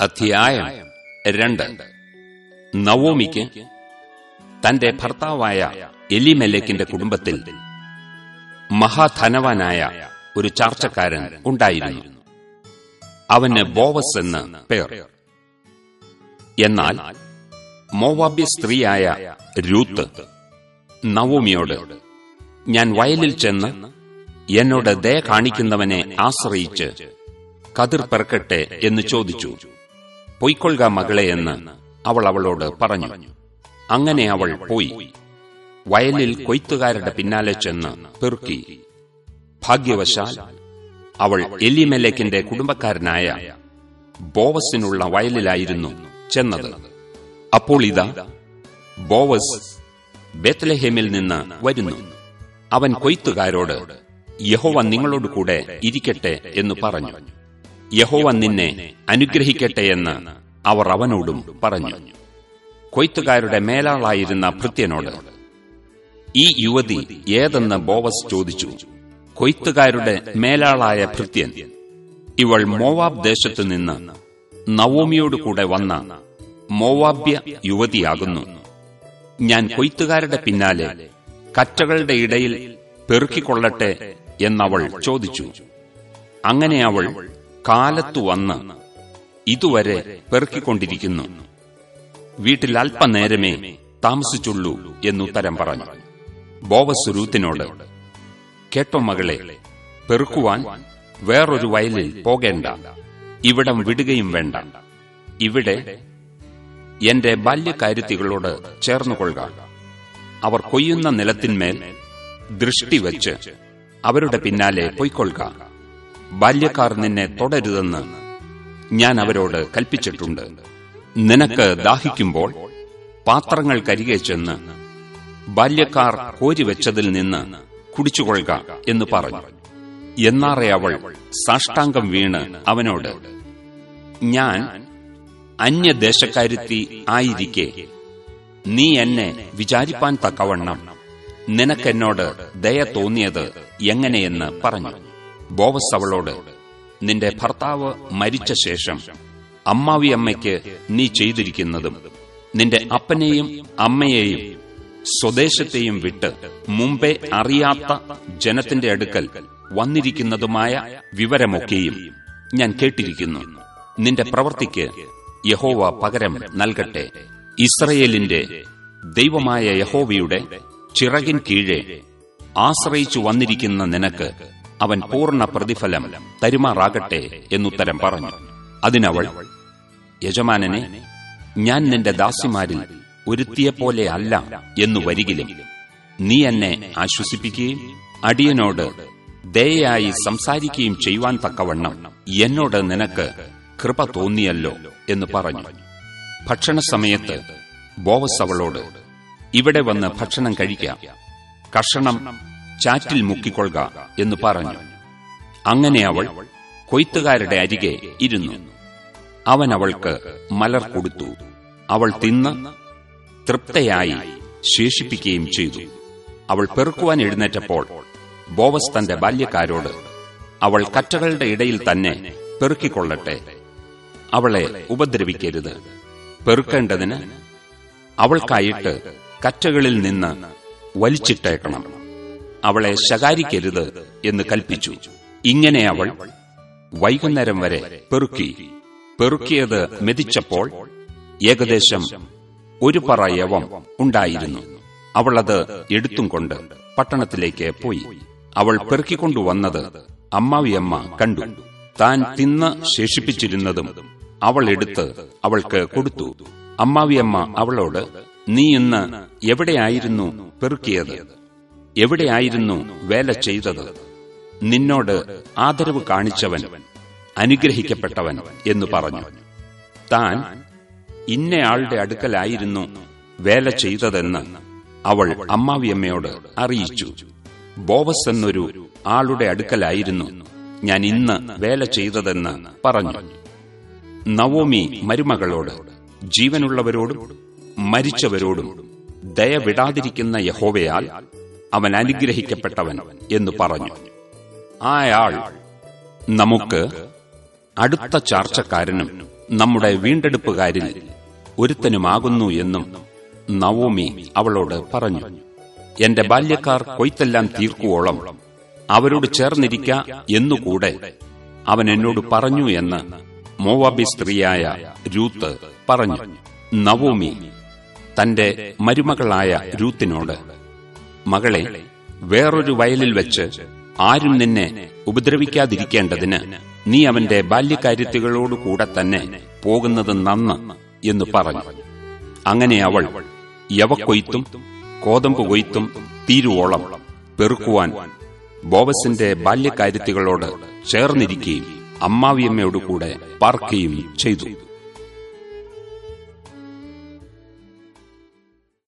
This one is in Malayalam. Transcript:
അധ്യായം രണ്ട്. നവോമിക്ക് തന്റെ ഭർത്താവായ എലിമെലേക്കിന്റെ കുടുംബത്തിൽ മഹാധനവാനായ ഒരു ചാർച്ചക്കാരൻ ഉണ്ടായിരുന്നു. അവന് ബോവസ് എന്ന് പേർ. എന്നാൽ മോവാബ്യ സ്ത്രീയായ രൂത്ത് നവോമിയോട് ഞാൻ വയലിൽ ചെന്ന് എന്നോട് ദയ കാണിക്കുന്നവനെ ആശ്രയിച്ച് കതിർ പെറക്കട്ടെ എന്ന് ചോദിച്ചു. പൊയ്ക്കൊള്ളുക മകളെ എന്ന് അവൾ അവളോട് പറഞ്ഞു. അങ്ങനെ അവൾ പോയി. വയലിൽ കൊയ്ത്തുകാരുടെ പിന്നാലെ ചെന്ന് പെറുക്കി. ഭാഗ്യവശാൽ അവൾ എലിമെലേക്കിന്റെ കുടുംബക്കാരനായ ബോവസിനുള്ള വയലിലായിരുന്നു ചെന്നത്. അപ്പോൾ ഇതാ ബോവസ് ബെത്ലഹേമിൽ നിന്ന് വരുന്നു. അവൻ കൊയ്ത്തുകാരോട് യഹോവ നിങ്ങളോട് കൂടെ ഇരിക്കട്ടെ എന്ന് പറഞ്ഞു. യഹോവ നിന്നെ അനുഗ്രഹിക്കട്ടെ എന്ന് അവർ അവനോടും പറഞ്ഞു. കൊയ്ത്തുകാരുടെ മേലാളായിരുന്ന ഭൃത്യനോട് ഈ യുവതി ഏതെന്ന് ബോവസ് ചോദിച്ചു. കൊയ്ത്തുകാരുടെ മേലാളായ ഭൃത്യൻ ഇവൾ മോവാബ് ദേശത്തു നിന്ന് നവോമിയോട് കൂടെ വന്ന മോവാബ്യ യുവതിയാകുന്നു. ഞാൻ കൊയ്ത്തുകാരുടെ പിന്നാലെ കറ്റകളുടെ ഇടയിൽ പെറുക്കിക്കൊള്ളട്ടെ എന്നവൾ ചോദിച്ചു. അങ്ങനെ അവൾ കാലത്തു വന്ന് ഇതുവരെ പെറുക്കിക്കൊണ്ടിരിക്കുന്നു. വീട്ടിൽ അല്പനേരമേ താമസിച്ചുള്ളൂ എന്നുത്തരം പറഞ്ഞു. ബോവസ് രൂത്തിനോട് കേട്ടോ മകളെ പെറുക്കുവാൻ വേറൊരു വയലിൽ പോകേണ്ട. ഇവിടം വിടുകയും വേണ്ട. ഇവിടെ എന്റെ ബാല്യകാര്യത്തികളോട് ചേർന്നുകൊള്ളുക അവർ കൊയ്യുന്ന നിലത്തിന്മേൽ ദൃഷ്ടി വച്ച് അവരുടെ പിന്നാലെ പൊയ്ക്കൊള്ളുക. ബാല്യക്കാർ നിന്നെ തുടരുതെന്ന് ഞാൻ അവരോട് കൽപ്പിച്ചിട്ടുണ്ട്. നിനക്ക് ദാഹിക്കുമ്പോൾ പാത്രങ്ങൾ കരികെ ചെന്ന് ബാല്യക്കാർ കോരിവെച്ചതിൽ നിന്ന് കുടിച്ചുകൊള്ളുക എന്ന് പറഞ്ഞു. എന്നാറെ അവൾ സാഷ്ടാംഗം വീണ് അവനോട് ഞാൻ അന്യദേശക്കാരുത്തി ആയിരിക്കെ. നീ എന്നെ വിചാരിപ്പാൻ തക്കവണ്ണം നിനക്കെന്നോട് ദയ തോന്നിയത് എങ്ങനെയെന്ന് പറഞ്ഞു. ബോവസ് അവളോട് നിന്റെ ഭർത്താവ് മരിച്ച ശേഷം അമ്മാവിയമ്മയ്ക്ക് നീ ചെയ്തിരിക്കുന്നതും നിന്റെ അപ്പനെയും അമ്മയെയും സ്വദേശത്തെയും വിട്ട് മുമ്പേ അറിയാത്ത ജനത്തിന്റെ അടുക്കൽ വന്നിരിക്കുന്നതുമായ വിവരമൊക്കെയും ഞാൻ കേട്ടിരിക്കുന്നു. നിന്റെ പ്രവൃത്തിക്ക് യഹോവ പകരം നൽകട്ടെ. ഇസ്രയേലിന്റെ ദൈവമായ യഹോവയുടെ ചിറകിൻ കീഴെ ആശ്രയിച്ചു വന്നിരിക്കുന്ന നിനക്ക് അവൻ പൂർണ പ്രതിഫലം തരുമാറാകട്ടെ എന്നുത്തരം പറഞ്ഞു. അതിനവൾ യജമാനനെ ഞാൻ നിന്റെ ദാസിമാരിൽ ഒരുത്തിയെപ്പോലെ അല്ല എന്നു വരികിലും നീ എന്നെ ആശ്വസിപ്പിക്കുകയും അടിയനോട് ദയയായി സംസാരിക്കുകയും ചെയ്യുവാൻ തക്കവണ്ണം എന്നോട് നിനക്ക് കൃപ തോന്നിയല്ലോ എന്ന് പറഞ്ഞു. ഭക്ഷണസമയത്ത് ബോവസ് അവളോട് ഇവിടെ വന്ന് ഭക്ഷണം കഴിക്കാം. കഷണം ചാറ്റിൽ മുക്കിക്കൊള്ളുക എന്ന് പറഞ്ഞു. അങ്ങനെ അവൾ കൊയ്ത്തുകാരുടെ അരികെ ഇരുന്നു. അവൻ അവൾക്ക് മലർ കൊടുത്തു. അവൾ തിന്ന് തൃപ്തയായി ശേഷിപ്പിക്കുകയും ചെയ്തു. അവൾ പെറുക്കുവാൻ എഴുന്നേറ്റപ്പോൾ ബോവസ് തന്റെ ബാല്യക്കാരോട് അവൾ കറ്റകളുടെ ഇടയിൽ തന്നെ പെറുക്കിക്കൊള്ളട്ടെ. അവളെ ഉപദ്രവിക്കരുത്. പെറുക്കേണ്ടതിന് അവൾക്കായിട്ട് കറ്റകളിൽ നിന്ന് വലിച്ചിട്ടേക്കണം. അവളെ ശകാരിക്കരുത് എന്ന് കൽപ്പിച്ചു. ഇങ്ങനെ അവൾ വൈകുന്നേരം വരെ പെറുക്കി. പെറുക്കിയത് മെതിച്ചപ്പോൾ ഏകദേശം ഒരു പറ യവം ഉണ്ടായിരുന്നു. അവളത് എടുത്തും കൊണ്ട് പട്ടണത്തിലേക്ക് പോയി. അവൾ പെറുക്കിക്കൊണ്ടുവന്നത് അമ്മാവിയമ്മ കണ്ടു. താൻ തിന്ന് ശേഷിപ്പിച്ചിരുന്നതും അവൾ എടുത്ത് അവൾക്ക് കൊടുത്തു. അമ്മാവിയമ്മ അവളോട് നീ ഇന്ന് എവിടെയായിരുന്നു പെറുക്കിയത്? എവിടെയായിരുന്നു വേല ചെയ്തത്? നിന്നോട് ആദരവ് കാണിച്ചവൻ അനുഗ്രഹിക്കപ്പെട്ടവൻ എന്ന് പറഞ്ഞു. താൻ ഇന്നയാളുടെ അടുക്കലായിരുന്നു വേല ചെയ്തതെന്ന് അവൾ അമ്മാവിയമ്മയോട് അറിയിച്ചു. ബോവസ് എന്നൊരു ആളുടെ അടുക്കലായിരുന്നു ഞാൻ ഇന്ന് വേല ചെയ്തതെന്ന് പറഞ്ഞു. നവോമി മരുമകളോട് ജീവനുള്ളവരോടും മരിച്ചവരോടും ദയവിടാതിരിക്കുന്ന യഹോവയാൽ അവൻ അനുഗ്രഹിക്കപ്പെട്ടവൻ എന്ന് പറഞ്ഞു. ആയാൾ നമുക്ക് അടുത്ത ചാർച്ചക്കാരനും നമ്മുടെ വീണ്ടെടുപ്പുകാരിൽ ഒരുത്തനുമാകുന്നു എന്നും നവോമി അവളോട് പറഞ്ഞു. എന്റെ ബാല്യക്കാർ കൊയ്ത്തെല്ലാം തീർക്കുവോളം അവരോട് ചേർന്നിരിക്ക എന്നുകൂടെ അവൻ എന്നോട് പറഞ്ഞു എന്ന് മോവാബി സ്ത്രീയായ രൂത്ത് പറഞ്ഞു. നവോമി തന്റെ മരുമകളായ രൂത്തിനോട് മകളെ വേറൊരു വയലിൽ വെച്ച് ആരും നിന്നെ ഉപദ്രവിക്കാതിരിക്കേണ്ടതിന് നീ അവന്റെ ബാല്യകാര്യത്തുകളോടുകൂടെ തന്നെ പോകുന്നത് നന്ന് എന്ന് പറഞ്ഞു. അങ്ങനെ അവൾ യവക്കൊയ്ത്തും കോതമ്പ് കൊയ്ത്തും തീരുവോളം പെറുക്കുവാൻ ബോവസിന്റെ ബാല്യകാര്യത്തുകളോട് ചേർന്നിരിക്കുകയും അമ്മാവിയമ്മയോടുകൂടെ പാർക്കുകയും ചെയ്തു.